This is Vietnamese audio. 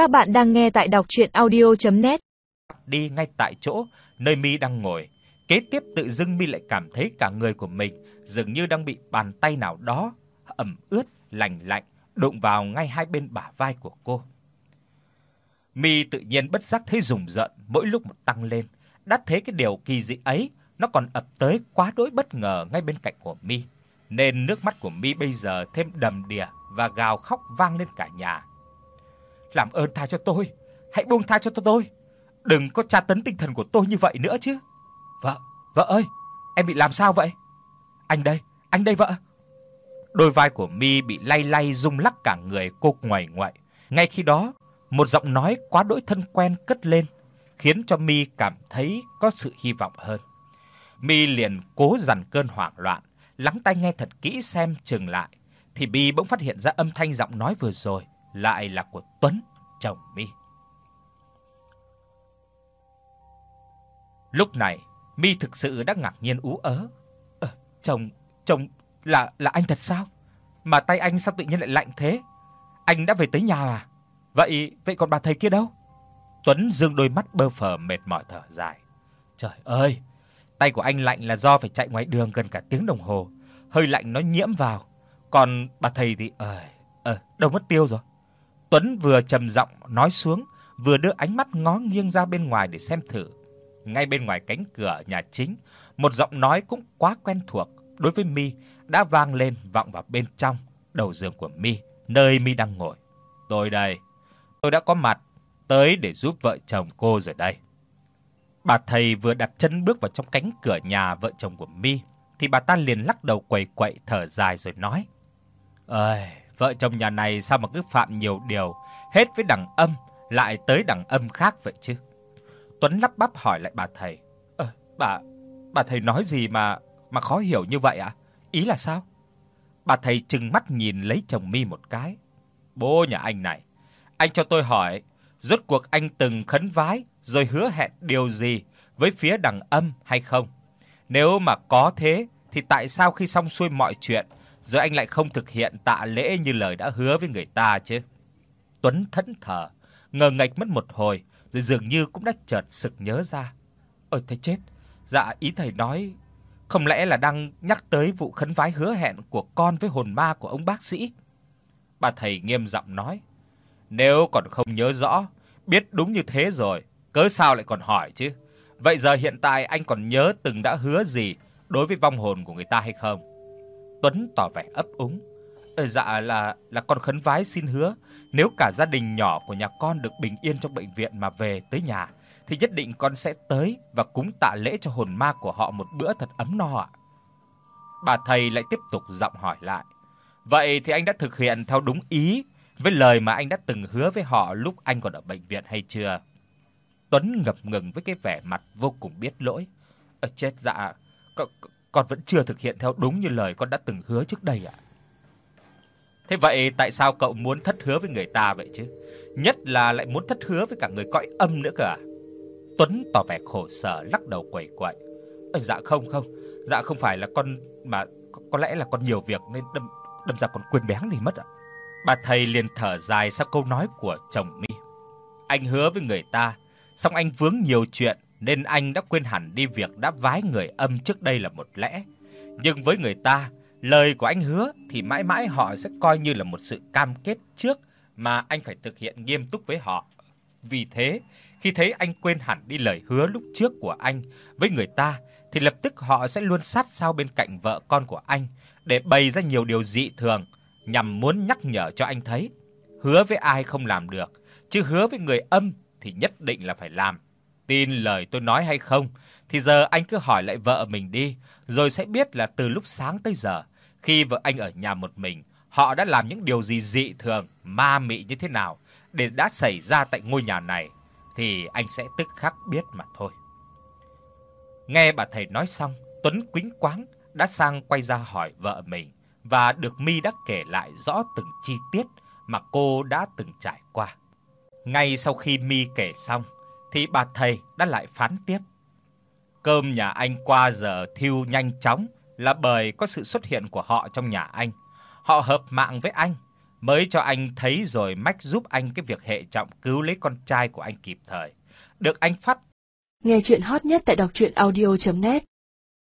Các bạn đang nghe tại đọc audio net Đi ngay tại chỗ nơi Mi đang ngồi. Kế tiếp tự dưng Mi lại cảm thấy cả người của mình dường như đang bị bàn tay nào đó ẩm ướt lạnh lạnh đụng vào ngay hai bên bả vai của cô. Mi tự nhiên bất giác thấy rùng rợn mỗi lúc một tăng lên, đã thấy cái điều kỳ dị ấy nó còn ập tới quá đỗi bất ngờ ngay bên cạnh của Mi, nên nước mắt của Mi bây giờ thêm đầm đìa và gào khóc vang lên cả nhà. "Làm ơn tha cho tôi, hãy buông tha cho tôi. Đừng có tra tấn tinh thần của tôi như vậy nữa chứ." "Vợ, vợ ơi, em bị làm sao vậy?" "Anh đây, anh đây vợ." Đôi vai của Mi bị lay lay rung lắc cả người cô ngoài ngoại. Ngay khi đó, một giọng nói quá đỗi thân quen cất lên, khiến cho Mi cảm thấy có sự hy vọng hơn. Mi liền cố dằn cơn hoảng loạn, lắng tai nghe thật kỹ xem chừng lại, thì Mi bỗng phát hiện ra âm thanh giọng nói vừa rồi lại là của Tuấn, chồng Mi. Lúc này, Mi thực sự đã ngạc nhiên ú ớ. "Ờ, chồng, chồng là là anh thật sao? Mà tay anh sao tự nhiên lại lạnh thế? Anh đã về tới nhà à? Vậy vậy còn bà thầy kia đâu?" Tuấn dương đôi mắt bơ phờ mệt mỏi thở dài. "Trời ơi, tay của anh lạnh là do phải chạy ngoài đường gần cả tiếng đồng hồ, hơi lạnh nó nhiễm vào. Còn bà thầy thì ờ ờ đâu mất tiêu rồi." Tuấn vừa trầm giọng nói xuống, vừa đưa ánh mắt ngó nghiêng ra bên ngoài để xem thử. Ngay bên ngoài cánh cửa nhà chính, một giọng nói cũng quá quen thuộc đối với Mi đã vang lên vọng vào bên trong đầu giường của Mi, nơi Mi đang ngồi. "Tôi đây, tôi đã có mặt tới để giúp vợ chồng cô rồi đây." Bà thầy vừa đặt chân bước vào trong cánh cửa nhà vợ chồng của Mi thì bà ta liền lắc đầu quẩy quậy thở dài rồi nói: "Ơi, vợ chồng nhà này sao mà cứ phạm nhiều điều, hết với đẳng âm lại tới đẳng âm khác vậy chứ?" Tuấn lắp bắp hỏi lại bà thầy: "Ờ, bà bà thầy nói gì mà mà khó hiểu như vậy ạ? Ý là sao?" Bà thầy trừng mắt nhìn lấy chồng Mi một cái. "Bố nhà anh này, anh cho tôi hỏi, rốt cuộc anh từng khấn vái rồi hứa hẹn điều gì với phía đằng âm hay không? Nếu mà có thế thì tại sao khi xong xuôi mọi chuyện rồi anh lại không thực hiện tạ lễ như lời đã hứa với người ta chứ?" Tuấn thẫn thờ, ngờ ngạch mất một hồi rồi dường như cũng đã chợt sực nhớ ra. Ôi thầy chết, dạ ý thầy nói không lẽ là đang nhắc tới vụ khấn vái hứa hẹn của con với hồn ma của ông bác sĩ? Bà thầy nghiêm giọng nói, nếu còn không nhớ rõ, biết đúng như thế rồi, cớ sao lại còn hỏi chứ? Vậy giờ hiện tại anh còn nhớ từng đã hứa gì đối với vong hồn của người ta hay không? Tuấn tỏ vẻ ấp úng. Ờ dạ là là con khấn vái xin hứa, nếu cả gia đình nhỏ của nhà con được bình yên trong bệnh viện mà về tới nhà thì nhất định con sẽ tới và cúng tạ lễ cho hồn ma của họ một bữa thật ấm no ạ. Bà thầy lại tiếp tục giọng hỏi lại. Vậy thì anh đã thực hiện theo đúng ý với lời mà anh đã từng hứa với họ lúc anh còn ở bệnh viện hay chưa? Tuấn ngập ngừng với cái vẻ mặt vô cùng biết lỗi. Ờ chết dạ, con con vẫn chưa thực hiện theo đúng như lời con đã từng hứa trước đây ạ. Thế vậy tại sao cậu muốn thất hứa với người ta vậy chứ? Nhất là lại muốn thất hứa với cả người cõi âm nữa cơ à? Tuấn tỏ vẻ khổ sở lắc đầu quẩy quậy. "Ờ dạ không không, dạ không phải là con mà có, có lẽ là con nhiều việc nên đâm đâm ra con quên béng đi mất ạ." Bà thầy liền thở dài sau câu nói của chồng Mi. Anh hứa với người ta, xong anh vướng nhiều chuyện nên anh đã quên hẳn đi việc đã vái người âm trước đây là một lẽ. Nhưng với người ta, lời của anh hứa thì mãi mãi họ sẽ coi như là một sự cam kết trước mà anh phải thực hiện nghiêm túc với họ. Vì thế, khi thấy anh quên hẳn đi lời hứa lúc trước của anh với người ta thì lập tức họ sẽ luôn sát sao bên cạnh vợ con của anh để bày ra nhiều điều dị thường nhằm muốn nhắc nhở cho anh thấy, hứa với ai không làm được, chứ hứa với người âm thì nhất định là phải làm. Tin lời tôi nói hay không thì giờ anh cứ hỏi lại vợ mình đi, rồi sẽ biết là từ lúc sáng tới giờ, khi vợ anh ở nhà một mình, họ đã làm những điều gì dị thường, ma mị như thế nào để đã xảy ra tại ngôi nhà này thì anh sẽ tức khắc biết mà thôi. Nghe bà thầy nói xong, Tuấn quính quáng đã sang quay ra hỏi vợ mình và được Mi đã kể lại rõ từng chi tiết mà cô đã từng trải qua. Ngay sau khi Mi kể xong thì bà thầy đã lại phán tiếp. Cơm nhà anh qua giờ thiêu nhanh chóng là bởi có sự xuất hiện của họ trong nhà anh. Họ hợp mạng với anh, mới cho anh thấy rồi mách giúp anh cái việc hệ trọng cứu lấy con trai của anh kịp thời. Được anh phát. Nghe truyện hot nhất tại doctruyenaudio.net